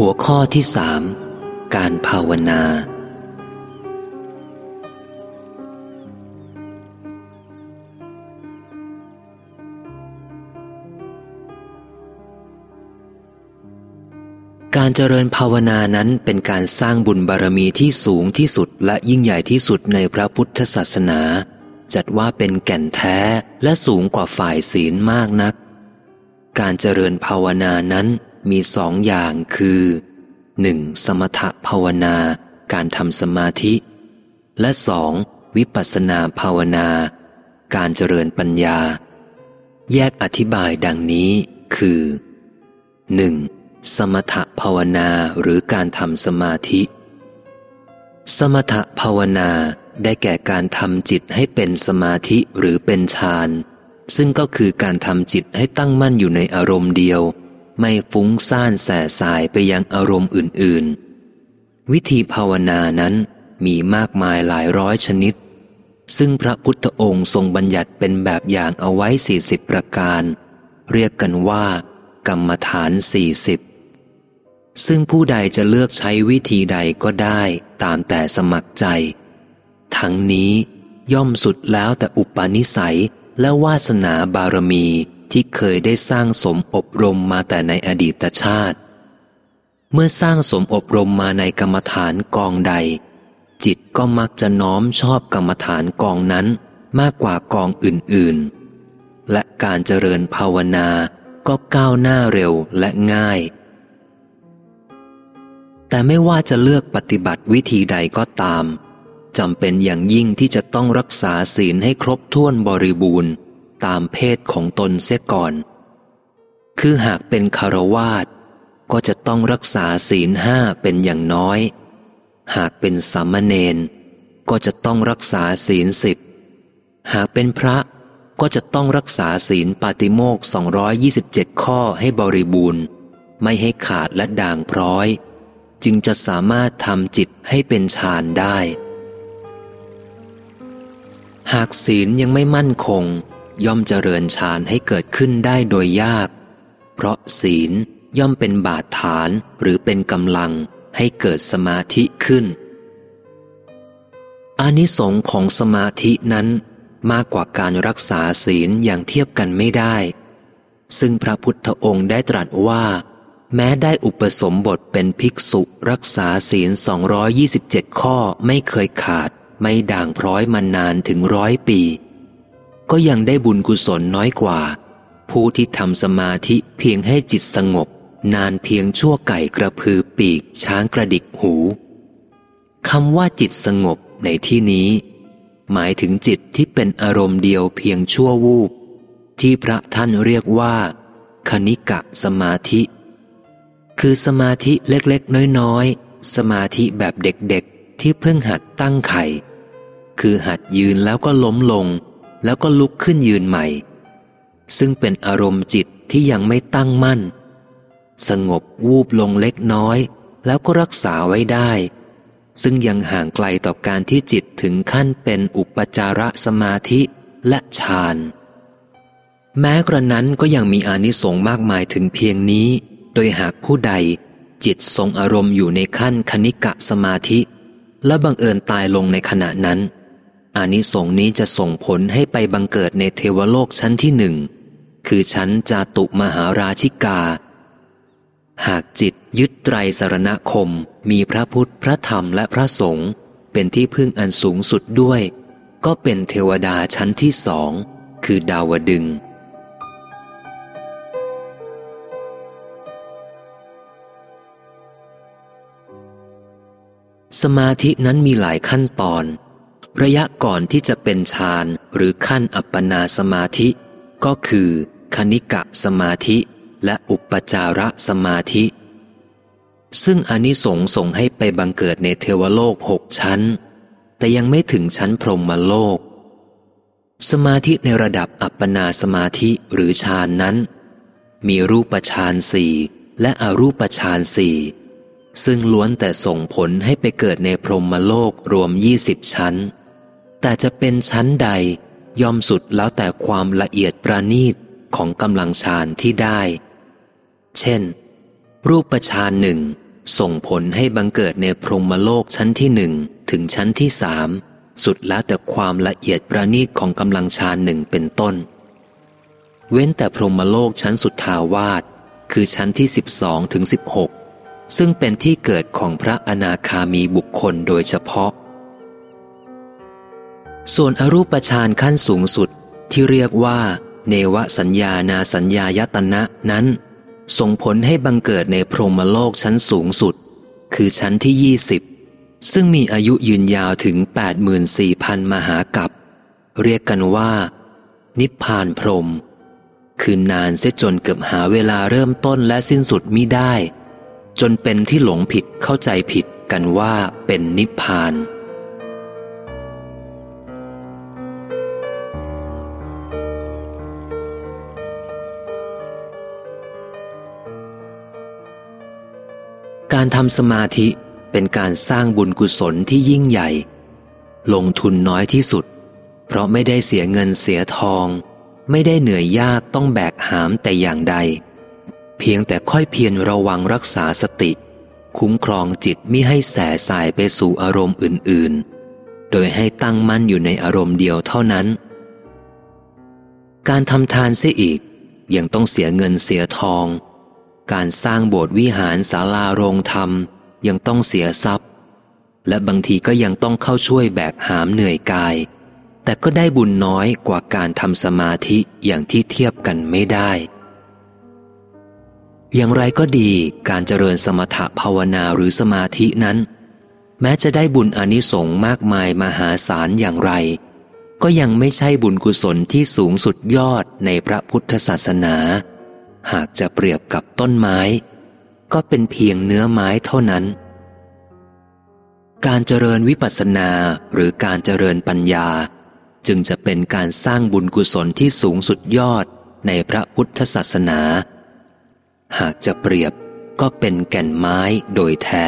หัวข้อที่สามการภาวนา การเจริญภาวนานั้นเป็นการสร้างบุญบารมีที่สูงที่สุดและยิ่งใหญ่ที่สุดในพระพุทธศาสนา จัดว่าเป็นแก่นแท้และสูงกว่าฝ่ายศีลมากนัก การเจริญภาวนานั้น มีสองอย่างคือ 1. สมถภาวนาการทำสมาธิ และสองวิปัสสนาภาวนา การเจริญปัญญา แยกอธิบายดังนี้คือ 1. สมถภาวนาหรือการทำสมาธิ สมถภาวนาได้แก่การทำจิตให้เป็นสมาธิหรือเป็นฌานซึ่งก็คือการทำจิตให้ตั้งมั่นอยู่ในอารมณ์เดียว ไม่ฟุ้งซ่านแส่สายไปยังอารมณ์อื่น ๆ วิธีภาวนานั้นมีมากมายหลายร้อยชนิด ซึ่งพระพุทธองค์ทรงบัญญัติเป็นแบบอย่างเอาไว้สี่สิบประการ เรียกกันว่า กรรมฐานสี่สิบซึ่งผู้ใดจะเลือกใช้วิธีใดก็ได้ตามแต่สมัครใจ ทั้งนี้ย่อมสุดแล้วแต่อุปนิสัยและวาสนาบารมี ที่เคยได้สร้างสมอบรมมาแต่ในอดีตชาติ เมื่อสร้างสมอบรมมาในกรรมฐานกองใด จิตก็มักจะน้อมชอบกรรมฐานกองนั้นมากกว่ากองอื่นๆ และการเจริญภาวนาก็ก้าวหน้าเร็วและง่าย แต่ไม่ว่าจะเลือกปฏิบัติวิธีใดก็ตามจำเป็นอย่างยิ่งที่จะต้องรักษาศีลให้ครบถ้วนบริบูรณ์ ตามเพศของตนเสียก่อน คือหากเป็นคารวาสก็จะต้องรักษาศีลห้าเป็นอย่างน้อย หากเป็นสามเณรก็จะต้องรักษาศีลสิบ หากเป็นพระก็จะต้องรักษาศีลปาติโมก227 ข้อให้บริบูรณ์ ไม่ให้ขาดและด่างพร้อย จึงจะสามารถทำจิตให้เป็นฌานได้ หากศีลยังไม่มั่นคง ย่อมเจริญฌานให้เกิดขึ้นได้โดยยาก เพราะศีลย่อมเป็นบาดฐานหรือเป็นกำลังให้เกิดสมาธิขึ้น อานิสงส์ของสมาธินั้นมากกว่าการรักษาศีลอย่างเทียบกันไม่ได้ ซึ่งพระพุทธองค์ได้ตรัสว่า แม้ได้อุปสมบทเป็นภิกษุรักษาศีล 227 ข้อไม่เคยขาด ไม่ด่างพร้อยมานานถึงร้อยปี ก็ยังได้บุญกุศลน้อยกว่า ผู้ที่ทำสมาธิเพียงให้จิตสงบ นานเพียงชั่วไก่กระพือปีกช้างกระดิกหูคำว่าจิตสงบในที่นี้ หมายถึงจิตที่เป็นอารมณ์เดียวเพียงชั่ววูบ ที่พระท่านเรียกว่า คณิกะสมาธิ คือสมาธิเล็กๆ น้อยๆ สมาธิแบบเด็กๆ ที่เพิ่งหัดตั้งไข่ คือหัดยืนแล้วก็ล้มลง แล้วก็ลุกขึ้นยืนใหม่ ซึ่งเป็นอารมณ์จิตที่ยังไม่ตั้งมั่น สงบวูบลงเล็กน้อย แล้วก็รักษาไว้ได้ ซึ่งยังห่างไกลต่อการที่จิตถึงขั้นเป็นอุปจารสมาธิและฌานแม้กระนั้นก็ยังมีอานิสงส์มากมายถึงเพียงนี้ โดยหากผู้ใด จิตทรงอารมณ์อยู่ในขั้นคณิกะสมาธิ และบังเอิญตายลงในขณะนั้น อานิสงส์นี้จะส่งผลให้ไปบังเกิดในเทวโลกชั้นที่หนึ่ง คือชั้นจาตุมหาราชิกา หากจิตยึดไตรสารณคมมีพระพุทธพระธรรมและพระสงฆ์เป็นที่พึ่งอันสูงสุดด้วย ก็เป็นเทวดาชั้นที่สอง คือดาวดึงสมาธินั้นมีหลายขั้นตอน ระยะก่อนที่จะเป็นฌานหรือขั้นอัปปนาสมาธิ ก็คือคณิกะสมาธิและอุปจารสมาธิ ซึ่งอนิสงส์ส่งให้ไปบังเกิดในเทวโลกหกชั้น แต่ยังไม่ถึงชั้นพรหมโลก สมาธิในระดับอัปปนาสมาธิหรือฌานนั้น มีรูปฌานสี่และอรูปฌานสี่ซึ่งล้วนแต่ส่งผลให้ไปเกิดในพรหมโลกรวมยี่สิบชั้น แต่จะเป็นชั้นใดย่อมสุดแล้วแต่ความละเอียดประณีตของกำลังฌานที่ได้ เช่น รูปฌานหนึ่งส่งผลให้บังเกิดในพรหมโลกชั้นที่หนึ่งถึงชั้นที่สามสุดแล้วแต่ความละเอียดประณีตของกำลังฌานหนึ่งเป็นต้น เว้นแต่พรหมโลกชั้นสุดทาวาสคือชั้นที่สิบสองถึงสิบหกซึ่งเป็นที่เกิดของพระอนาคามีบุคคลโดยเฉพาะ ส่วนอรูปฌานขั้นสูงสุดที่เรียกว่า เนวสัญญานาสัญญายตนะนั้น ส่งผลให้บังเกิดในพรหมโลกชั้นสูงสุด คือชั้นที่ยี่สิบซึ่งมีอายุยืนยาวถึง 84,000 มหากับ เรียกกันว่า นิพพานพรหมคือนานเสียจนเกือบหาเวลาเริ่มต้นและสิ้นสุดมิได้ จนเป็นที่หลงผิดเข้าใจผิดกันว่าเป็นนิพพาน การทำสมาธิเป็นการสร้างบุญกุศลที่ยิ่งใหญ่ ลงทุนน้อยที่สุด เพราะไม่ได้เสียเงินเสียทอง ไม่ได้เหนื่อยยากต้องแบกหามแต่อย่างใด เพียงแต่ค่อยเพียรระวังรักษาสติ คุ้มครองจิตมิให้แสสายไปสู่อารมณ์อื่น ๆ โดยให้ตั้งมั่นอยู่ในอารมณ์เดียวเท่านั้น การทำทานเสียอีกยังต้องเสียเงินเสียทอง การสร้างโบสถ์วิหารศาลาโรงธรรมยังต้องเสียทรัพย์ และบางทีก็ยังต้องเข้าช่วยแบกหามเหนื่อยกาย แต่ก็ได้บุญน้อยกว่าการทำสมาธิอย่างที่เทียบกันไม่ได้ อย่างไรก็ดีการเจริญสมถภาวนาหรือสมาธินั้น แม้จะได้บุญอนิสงส์มากมายมหาศาลอย่างไร ก็ยังไม่ใช่บุญกุศลที่สูงสุดยอดในพระพุทธศาสนา หากจะเปรียบกับต้นไม้ ก็เป็นเพียงเนื้อไม้เท่านั้น การเจริญวิปัสสนาหรือการเจริญปัญญา จึงจะเป็นการสร้างบุญกุศลที่สูงสุดยอดในพระพุทธศาสนา หากจะเปรียบก็เป็นแก่นไม้โดยแท้